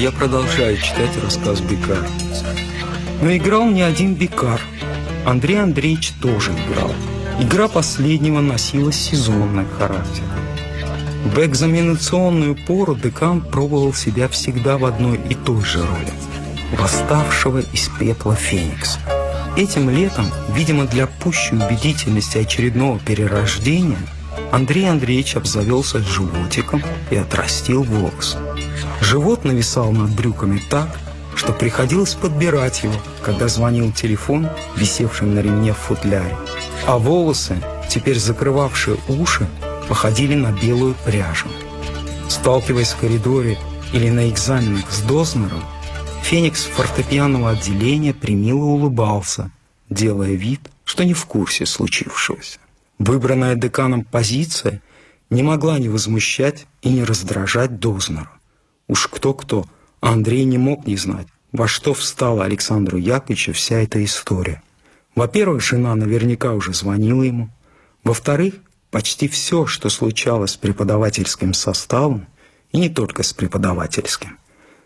я продолжаю читать рассказ Бекара. Но играл не один Бекар. Андрей Андреевич тоже играл. Игра последнего носила сезонный характер. В экзаменационную пору декан пробовал себя всегда в одной и той же роли – восставшего из пепла Феникса. Этим летом, видимо, для пущей убедительности очередного перерождения, Андрей Андреевич обзавелся животиком и отрастил волосы. Живот нависал над брюками так, что приходилось подбирать его, когда звонил телефон, висевший на ремне в футляре. А волосы, теперь закрывавшие уши, походили на белую пряжу. Сталкиваясь в коридоре или на экзаменах с Дознером, Феникс фортепианного отделения примило улыбался, делая вид, что не в курсе случившегося. Выбранная деканом позиция не могла не возмущать и не раздражать Дознера. Уж кто-кто, Андрей не мог не знать, во что встала Александру Яковлевичу вся эта история. Во-первых, жена наверняка уже звонила ему. Во-вторых, Почти все, что случалось с преподавательским составом, и не только с преподавательским,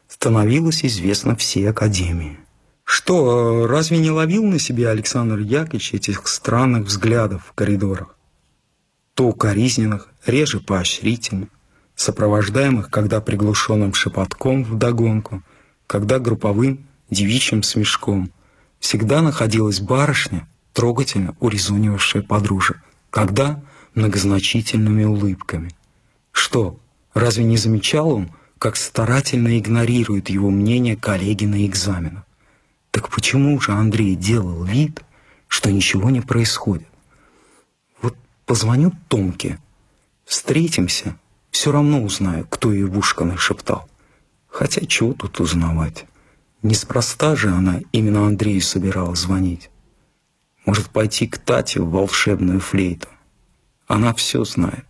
становилось известно всей Академии. Что, разве не ловил на себе Александр Яковлевич этих странных взглядов в коридорах? То укоризненных, реже поощрительных, сопровождаемых когда приглушенным шепотком вдогонку, когда групповым девичьим смешком. Всегда находилась барышня, трогательно урезонивавшая подружек. Когда многозначительными улыбками. Что, разве не замечал он, как старательно игнорирует его мнение коллеги на экзаменах? Так почему же Андрей делал вид, что ничего не происходит? Вот позвоню Томке, встретимся, все равно узнаю, кто ей в ушко нашептал. Хотя чего тут узнавать? Неспроста же она именно Андрею собиралась звонить. Может пойти к Тате в волшебную флейту. Она все знает.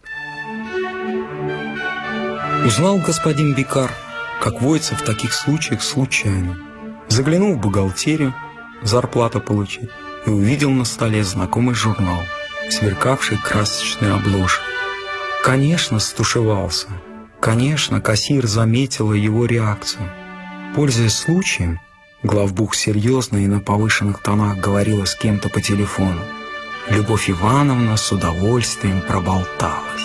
Узнал господин Бикар, как водится в таких случаях случайно. Заглянул в бухгалтерию, зарплату получить, и увидел на столе знакомый журнал, сверкавший красочной обложкой. Конечно, стушевался. Конечно, кассир заметила его реакцию. Пользуясь случаем, главбух серьезно и на повышенных тонах говорила с кем-то по телефону. Любовь Ивановна с удовольствием проболталась.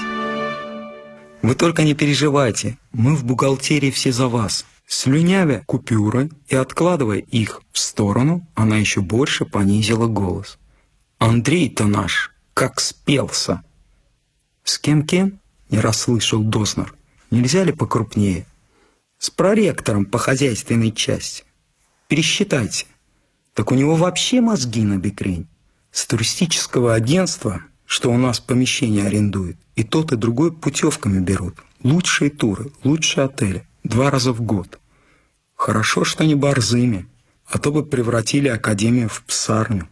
Вы только не переживайте, мы в бухгалтерии все за вас. Слюнявя купюры и откладывая их в сторону, она еще больше понизила голос. Андрей-то наш, как спелся. С кем-кем? Не расслышал Дознер. Нельзя ли покрупнее? С проректором по хозяйственной части. Пересчитайте. Так у него вообще мозги на бекрень с туристического агентства, что у нас помещение арендует, и тот, и другой путевками берут. Лучшие туры, лучшие отели. Два раза в год. Хорошо, что не борзыми, а то бы превратили Академию в псарню.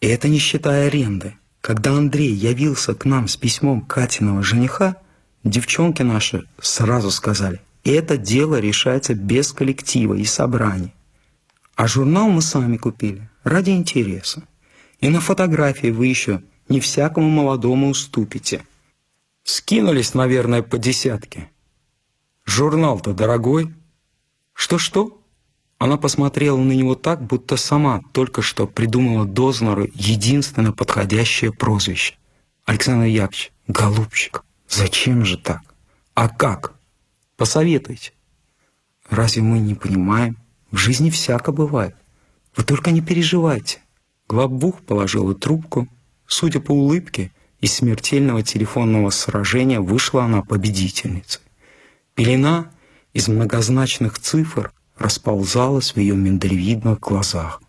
И это не считая аренды. Когда Андрей явился к нам с письмом Катиного жениха, девчонки наши сразу сказали, это дело решается без коллектива и собраний. А журнал мы сами купили, ради интереса. И на фотографии вы еще не всякому молодому уступите. Скинулись, наверное, по десятке. Журнал-то дорогой. Что-что? Она посмотрела на него так, будто сама только что придумала Дознеру единственно подходящее прозвище. Александр Яковлевич, голубчик, зачем же так? А как? Посоветуйте. Разве мы не понимаем? В жизни всяко бывает. Вы только не переживайте. Главбух положила трубку. Судя по улыбке, из смертельного телефонного сражения вышла она победительницей. Пелена из многозначных цифр расползалась в ее миндалевидных глазах.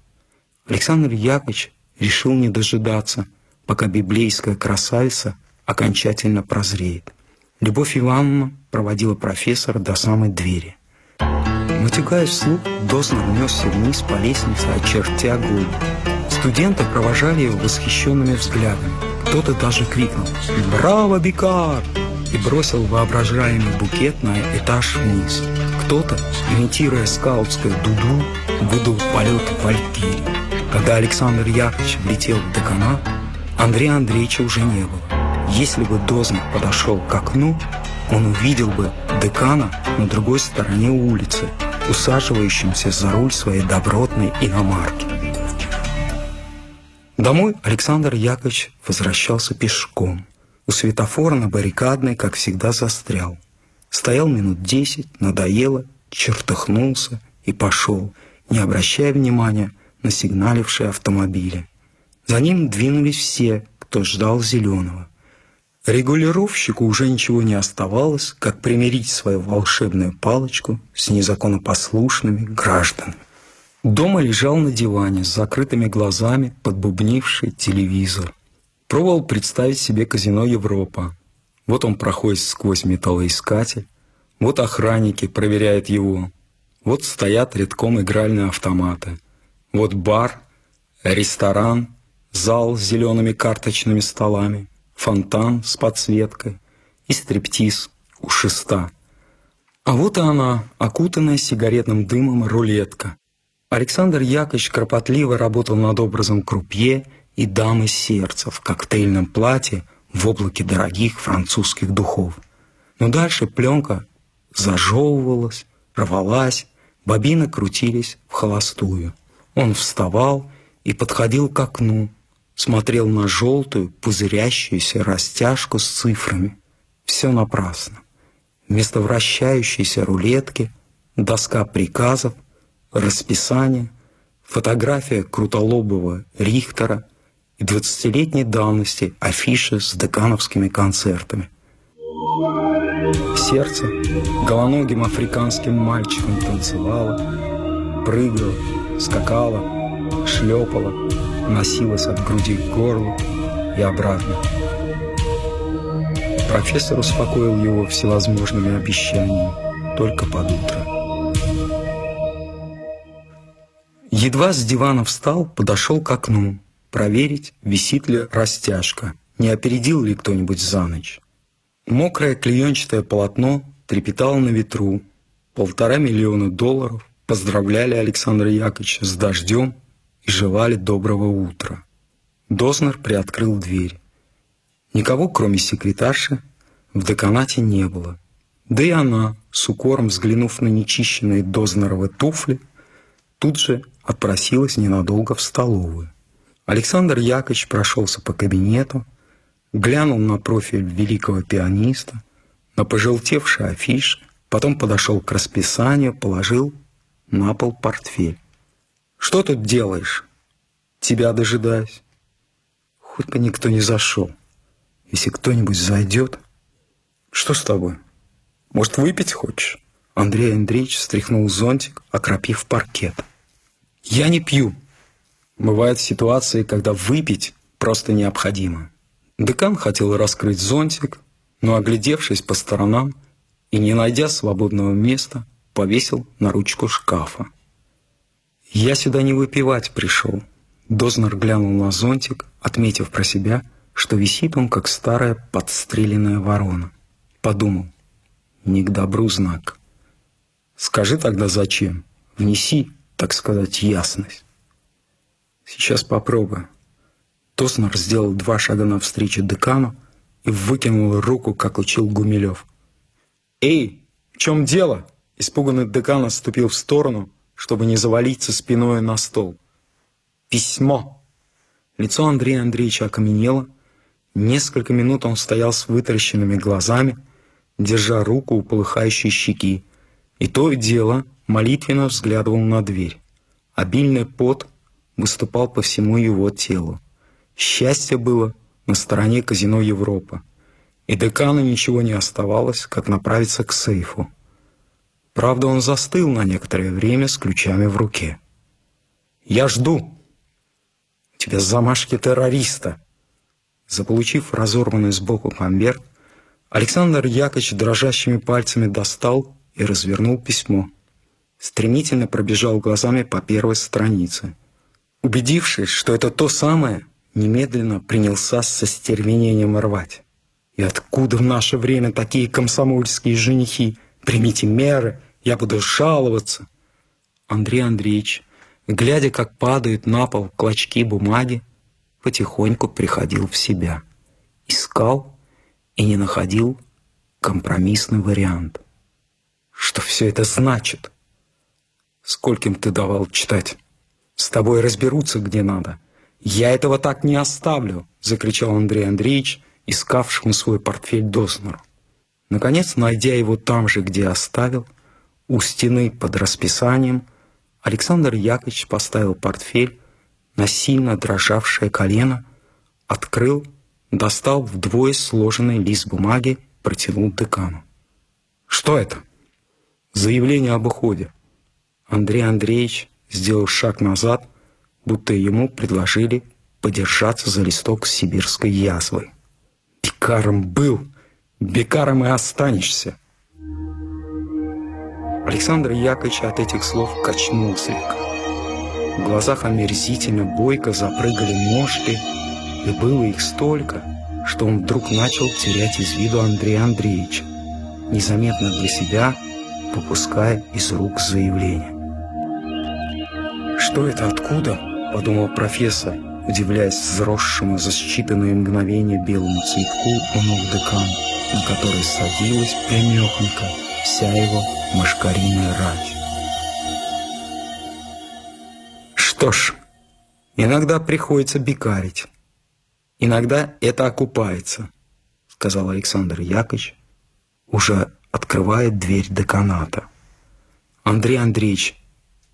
Александр Яковлевич решил не дожидаться, пока библейская красавица окончательно прозреет. Любовь Ивановна проводила профессора до самой двери. Матюгаясь вслух, Дознер несся вниз по лестнице, очертя голову. Студенты провожали его восхищенными взглядами. Кто-то даже крикнул «Браво, Бикар!» И бросил воображаемый букет на этаж вниз. Кто-то, имитируя скаутскую дуду, выдал полет Валькирии. Когда Александр Яковлевич влетел в деканат, Андрея Андреевича уже не было. Если бы Дознер подошел к окну, он увидел бы декана на другой стороне улицы, усаживающимся за руль своей добротной иномарки. Домой Александр Яковлевич возвращался пешком. У светофора на баррикадной, как всегда, застрял. Стоял минут десять, надоело, чертыхнулся и пошел, не обращая внимания на сигналившие автомобили. За ним двинулись все, кто ждал зеленого. Регулировщику уже ничего не оставалось, как примирить свою волшебную палочку с незаконопослушными гражданами. Дома лежал на диване с закрытыми глазами, подбубнивший телевизор. Пробовал представить себе казино «Европа». Вот он проходит сквозь металлоискатель, вот охранники проверяют его, вот стоят редком игральные автоматы, вот бар, ресторан, зал с зелеными карточными столами, фонтан с подсветкой и стриптиз у шеста. А вот и она, окутанная сигаретным дымом рулетка – Александр Яковлевич кропотливо работал над образом крупье и дамы сердца в коктейльном платье в облаке дорогих французских духов. Но дальше пленка зажевывалась, рвалась, бобины крутились в холостую. Он вставал и подходил к окну, смотрел на желтую, пузырящуюся растяжку с цифрами. Все напрасно. Вместо вращающейся рулетки доска приказов расписание, фотография крутолобого Рихтера и двадцатилетней давности афиши с декановскими концертами. Сердце голоногим африканским мальчиком танцевало, прыгало, скакало, шлепало, носилось от груди к горлу и обратно. Профессор успокоил его всевозможными обещаниями только под утро. Едва с дивана встал, подошел к окну, проверить, висит ли растяжка, не опередил ли кто-нибудь за ночь. Мокрое клеенчатое полотно трепетало на ветру. Полтора миллиона долларов поздравляли Александра Яковлевича с дождем и желали доброго утра. Дознер приоткрыл дверь. Никого, кроме секретарши, в деканате не было. Да и она, с укором взглянув на нечищенные Дознеровы туфли, тут же отпросилась ненадолго в столовую. Александр Яковлевич прошелся по кабинету, глянул на профиль великого пианиста, на пожелтевший афиш, потом подошел к расписанию, положил на пол портфель. «Что тут делаешь?» «Тебя дожидаюсь». Хоть бы никто не зашел. Если кто-нибудь зайдет... Что с тобой? Может, выпить хочешь? Андрей Андреевич стряхнул зонтик, окропив паркет. Я не пью. Бывают ситуации, когда выпить просто необходимо. Декан хотел раскрыть зонтик, но, оглядевшись по сторонам и не найдя свободного места, повесил на ручку шкафа. «Я сюда не выпивать пришел». Дознер глянул на зонтик, отметив про себя, что висит он, как старая подстреленная ворона. Подумал, не к добру знак. «Скажи тогда зачем? Внеси так сказать, ясность. Сейчас попробую. Тоснер сделал два шага навстречу декану и выкинул руку, как учил Гумилев. «Эй, в чем дело?» Испуганный декан отступил в сторону, чтобы не завалиться спиной на стол. «Письмо!» Лицо Андрея Андреевича окаменело. Несколько минут он стоял с вытаращенными глазами, держа руку у полыхающей щеки. И то и дело молитвенно взглядывал на дверь. Обильный пот выступал по всему его телу. Счастье было на стороне казино Европа, и декану ничего не оставалось, как направиться к сейфу. Правда, он застыл на некоторое время с ключами в руке. «Я жду!» «У тебя замашки террориста!» Заполучив разорванный сбоку конверт, Александр Яковлевич дрожащими пальцами достал и развернул письмо стремительно пробежал глазами по первой странице. Убедившись, что это то самое, немедленно принялся со стервенением рвать. И откуда в наше время такие комсомольские женихи? Примите меры, я буду жаловаться. Андрей Андреевич, глядя, как падают на пол клочки бумаги, потихоньку приходил в себя. Искал и не находил компромиссный вариант. Что все это значит? Скольким ты давал читать? С тобой разберутся где надо. Я этого так не оставлю, закричал Андрей Андреевич, искавшему свой портфель Дознеру. Наконец, найдя его там же, где оставил, у стены под расписанием, Александр Яковлевич поставил портфель на сильно дрожавшее колено, открыл, достал вдвое сложенный лист бумаги, протянул декану. «Что это?» «Заявление об уходе». Андрей Андреевич сделал шаг назад, будто ему предложили подержаться за листок сибирской язвой. «Бекаром был, бекаром и останешься!» Александр Яковлевич от этих слов качнул слегка. В глазах омерзительно бойко запрыгали ножки, и было их столько, что он вдруг начал терять из виду Андрея Андреевича, незаметно для себя попуская из рук заявление. «Что это? Откуда?» – подумал профессор, удивляясь взросшему за считанные мгновения белому цветку у ног декана, на который садилась прямехонько вся его мошкариная рать. Что ж, иногда приходится бекарить. Иногда это окупается, сказал Александр Яковлевич, уже открывая дверь деканата. Андрей Андреевич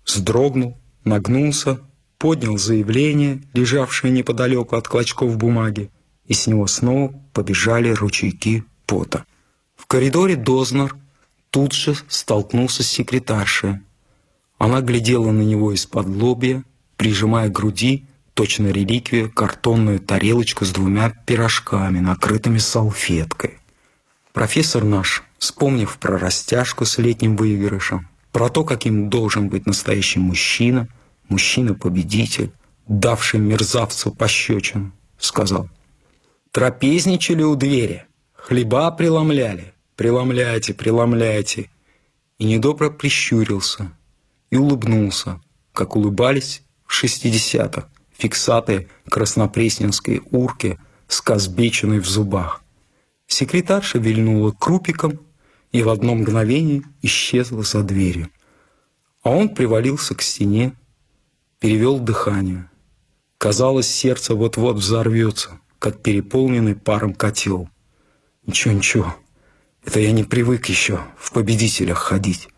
вздрогнул, нагнулся, поднял заявление, лежавшее неподалеку от клочков бумаги, и с него снова побежали ручейки пота. В коридоре Дознер тут же столкнулся с секретаршей. Она глядела на него из-под лобья, прижимая к груди, точно реликвию, картонную тарелочку с двумя пирожками, накрытыми салфеткой. Профессор наш, вспомнив про растяжку с летним выигрышем, про то, каким должен быть настоящий мужчина, мужчина-победитель, давший мерзавцу пощечину, сказал, «Трапезничали у двери, хлеба преломляли, преломляйте, преломляйте». И недобро прищурился и улыбнулся, как улыбались в шестидесятых фиксаты краснопресненской урки с казбечиной в зубах. Секретарша вильнула крупиком и в одно мгновение исчезла за дверью. А он привалился к стене, перевел дыхание. Казалось, сердце вот-вот взорвется, как переполненный паром котел. Ничего, ничего, это я не привык еще в победителях ходить.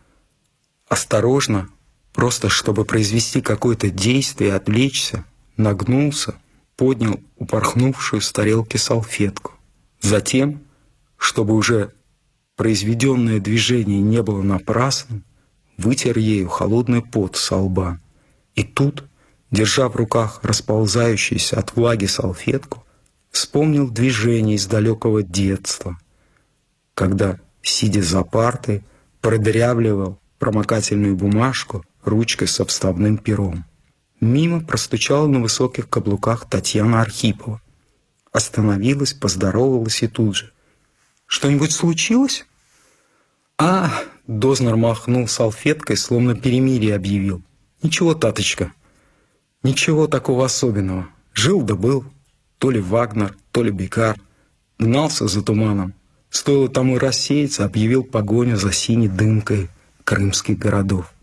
Осторожно, просто чтобы произвести какое-то действие, отвлечься, нагнулся, поднял упорхнувшую с тарелки салфетку. Затем, чтобы уже произведенное движение не было напрасным, вытер ею холодный пот со лба. И тут, держа в руках расползающуюся от влаги салфетку, вспомнил движение из далекого детства, когда, сидя за партой, продырявливал промокательную бумажку ручкой со вставным пером. Мимо простучала на высоких каблуках Татьяна Архипова. Остановилась, поздоровалась и тут же. «Что-нибудь случилось?» «А!» — Дознер махнул салфеткой, словно перемирие объявил. «Ничего, Таточка, ничего такого особенного. Жил да был. То ли Вагнер, то ли Бекар. Гнался за туманом. Стоило тому рассеяться, объявил погоню за синей дымкой крымских городов.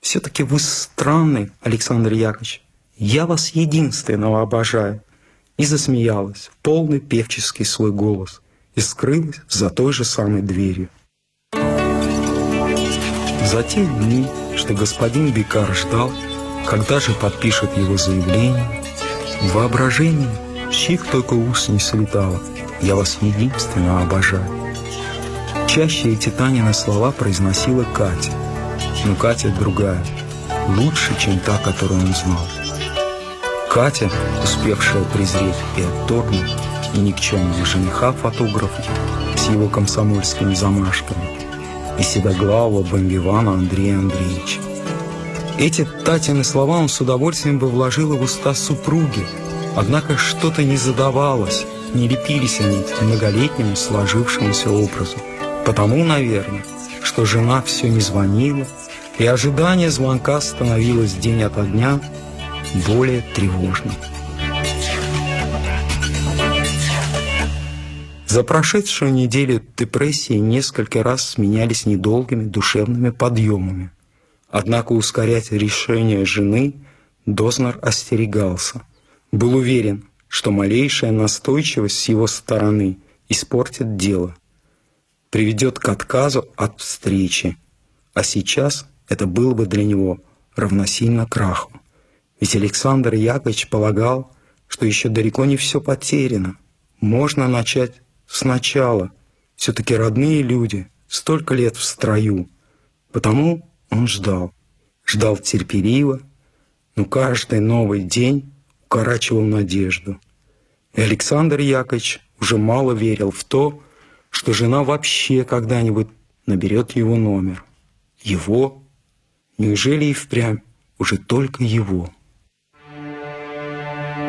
«Все-таки вы странный, Александр Яковлевич. Я вас единственного обожаю». И засмеялась в полный певческий свой голос и скрылась за той же самой дверью. За те дни, что господин Бикар ждал, когда же подпишет его заявление, в воображении чьих только ус не слетало – я вас единственно обожаю. Чаще эти Танины слова произносила Катя. Но Катя другая, лучше, чем та, которую он знал. Катя, успевшая презреть и отторгнуть и никчемного жениха фотографа с его комсомольскими замашками и седоглавого бомбивана Андрея Андреевича. Эти Татины слова он с удовольствием бы вложил в уста супруги, однако что-то не задавалось, не лепились они к многолетнему сложившемуся образу. Потому, наверное, что жена все не звонила, и ожидание звонка становилось день ото дня более тревожным. За прошедшую неделю депрессии несколько раз сменялись недолгими душевными подъемами. Однако ускорять решение жены Дознер остерегался. Был уверен, что малейшая настойчивость с его стороны испортит дело, приведет к отказу от встречи, а сейчас это было бы для него равносильно краху. Ведь Александр Яковлевич полагал, что еще далеко не все потеряно. Можно начать сначала. Все-таки родные люди, столько лет в строю. Потому он ждал. Ждал терпеливо, но каждый новый день укорачивал надежду. И Александр Яковлевич уже мало верил в то, что жена вообще когда-нибудь наберет его номер. Его? Неужели и впрямь уже только его?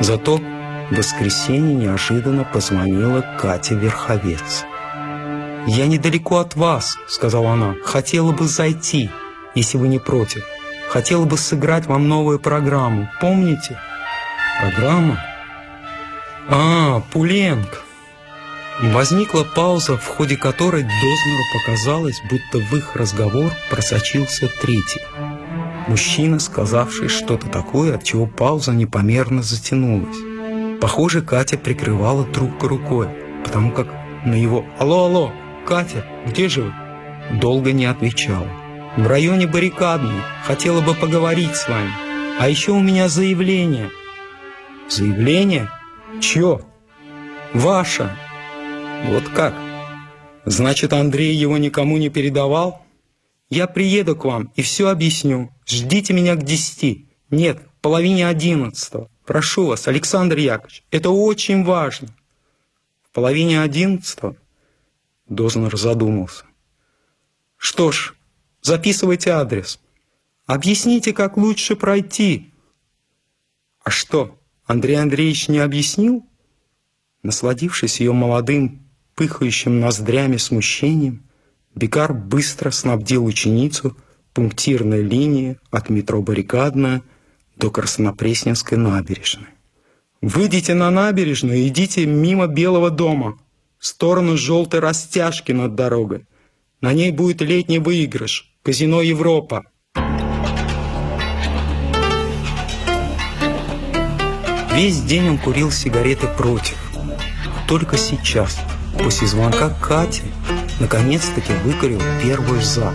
Зато воскресенье неожиданно позвонила Катя Верховец. «Я недалеко от вас», — сказала она. «Хотела бы зайти, если вы не против. Хотела бы сыграть вам новую программу. Помните?» «Программа?» «А, Пуленко». Возникла пауза, в ходе которой Дознеру показалось, будто в их разговор просочился третий. Мужчина, сказавший что-то такое, от чего пауза непомерно затянулась. Похоже, Катя прикрывала трубку рукой, потому как на его «Алло, алло, Катя, где же вы?» долго не отвечала. «В районе баррикадной. Хотела бы поговорить с вами. А еще у меня заявление». «Заявление? Чье?» «Ваше». «Вот как? Значит, Андрей его никому не передавал?» «Я приеду к вам и все объясню. Ждите меня к десяти. Нет, половине одиннадцатого. Прошу вас, Александр Яковлевич, это очень важно». В половине одиннадцатого Дознер задумался. «Что ж, записывайте адрес. Объясните, как лучше пройти». «А что, Андрей Андреевич не объяснил?» Насладившись ее молодым, пыхающим ноздрями смущением, Бекар быстро снабдил ученицу пунктирной линии от метро «Баррикадная» до Краснопресненской набережной. «Выйдите на набережную и идите мимо Белого дома, в сторону желтой растяжки над дорогой. На ней будет летний выигрыш, казино «Европа». Весь день он курил сигареты против. Только сейчас, после звонка Кати, наконец-таки выкурил первую «за».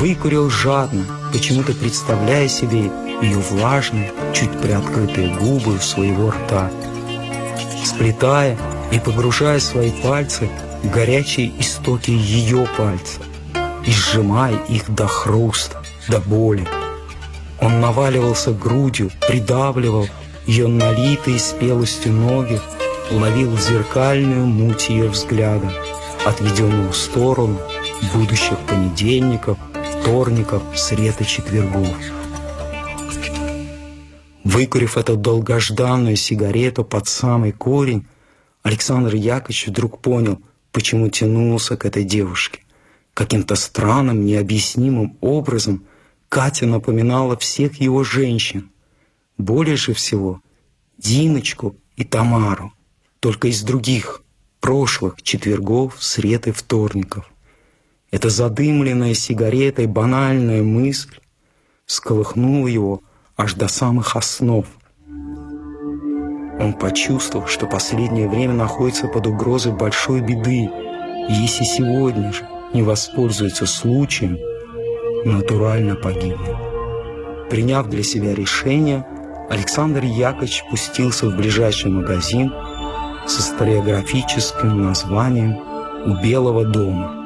Выкурил жадно, почему-то представляя себе ее влажные, чуть приоткрытые губы своего рта. Сплетая и погружая свои пальцы в горячие истоки ее пальцев и сжимая их до хруста, до боли. Он наваливался грудью, придавливал ее налитые спелостью ноги, ловил зеркальную муть ее взгляда, отведенную в сторону будущих понедельников, вторников, сред и четвергов. Выкурив эту долгожданную сигарету под самый корень, Александр Яковлевич вдруг понял, почему тянулся к этой девушке. Каким-то странным, необъяснимым образом Катя напоминала всех его женщин. Более же всего Диночку и Тамару, только из других, прошлых четвергов, сред и вторников. Эта задымленная сигаретой банальная мысль сколыхнула его аж до самых основ. Он почувствовал, что последнее время находится под угрозой большой беды, если сегодня же не воспользуется случаем, натурально погибнет. Приняв для себя решение, Александр Яковлевич пустился в ближайший магазин с историографическим названием «У Белого дома».